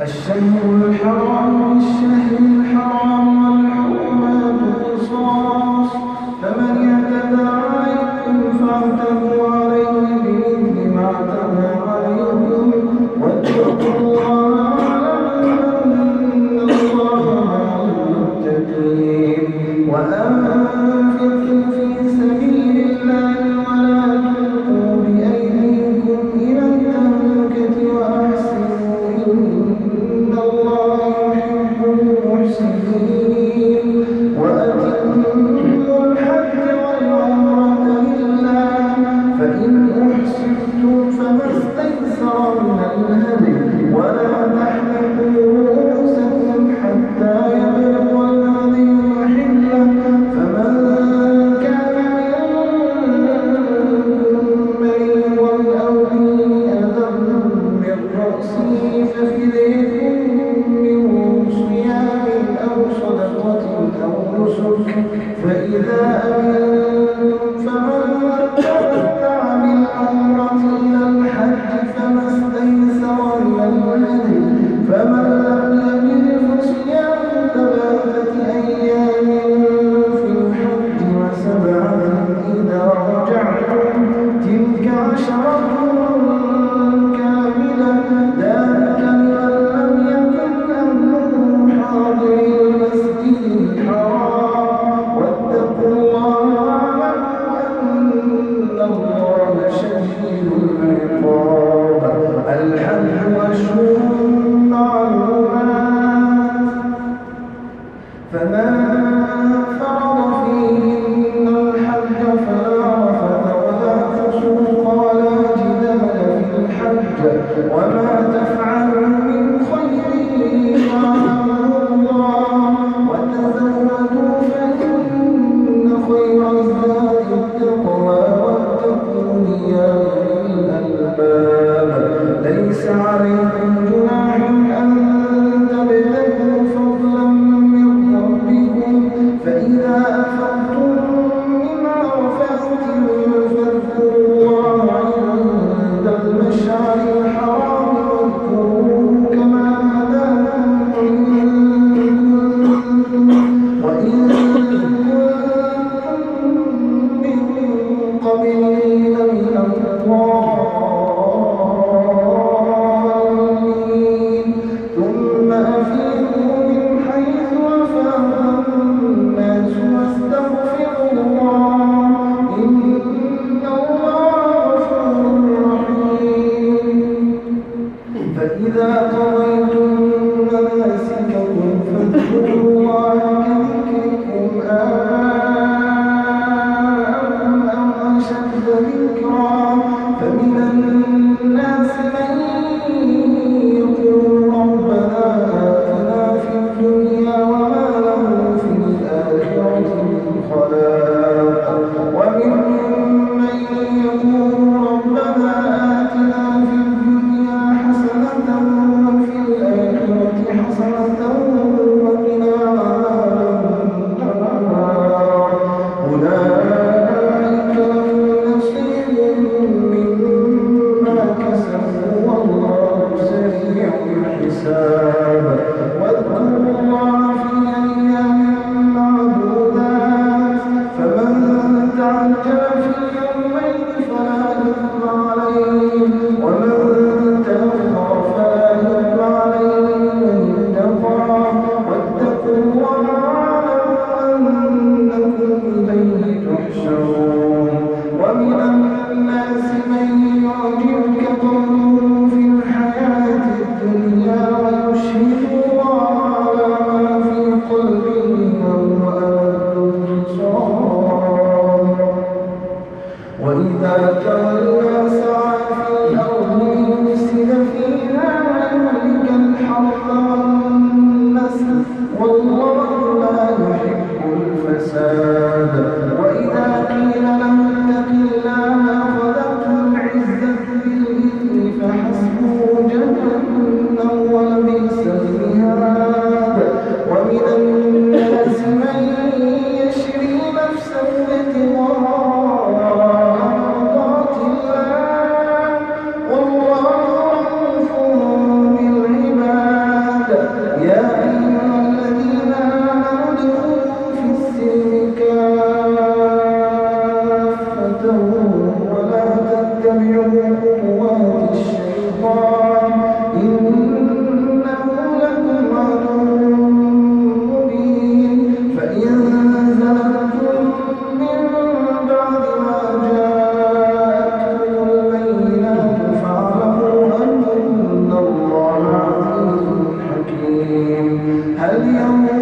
الشهر الحرام بالشهر الحرام والحرمات هل ينظرون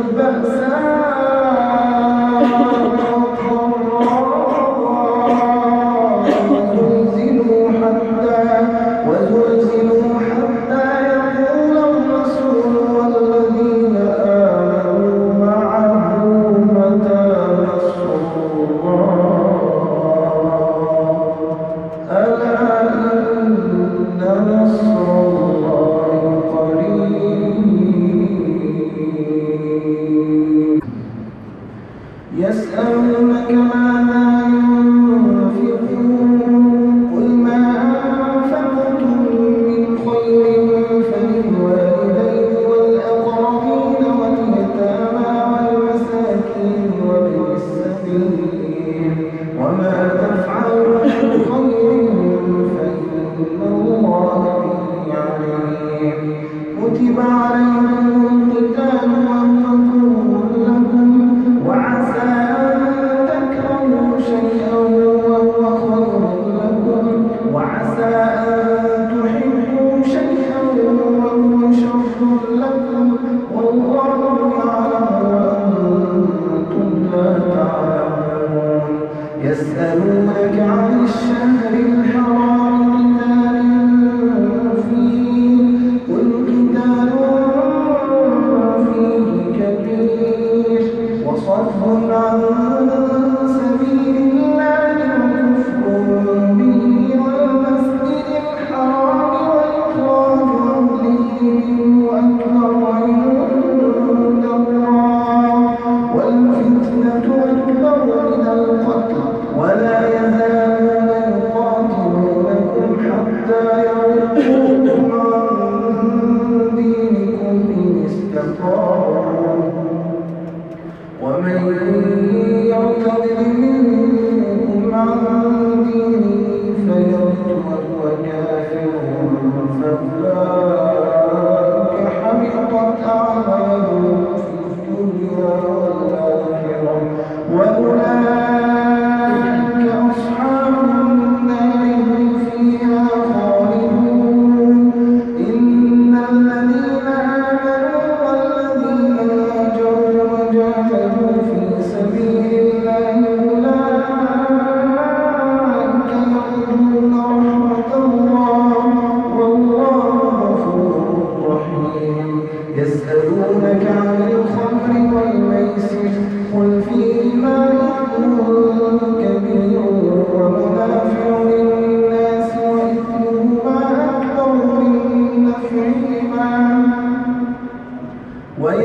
Amém.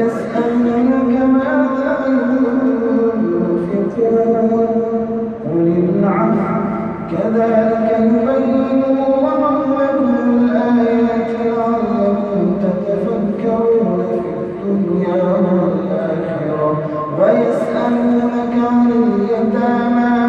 يسألونك ماذا ينفقون قل العفو كذلك يبين الله الآيات لعلكم تتفكرون في الدنيا والآخرة. ويسألونك عن اليتامى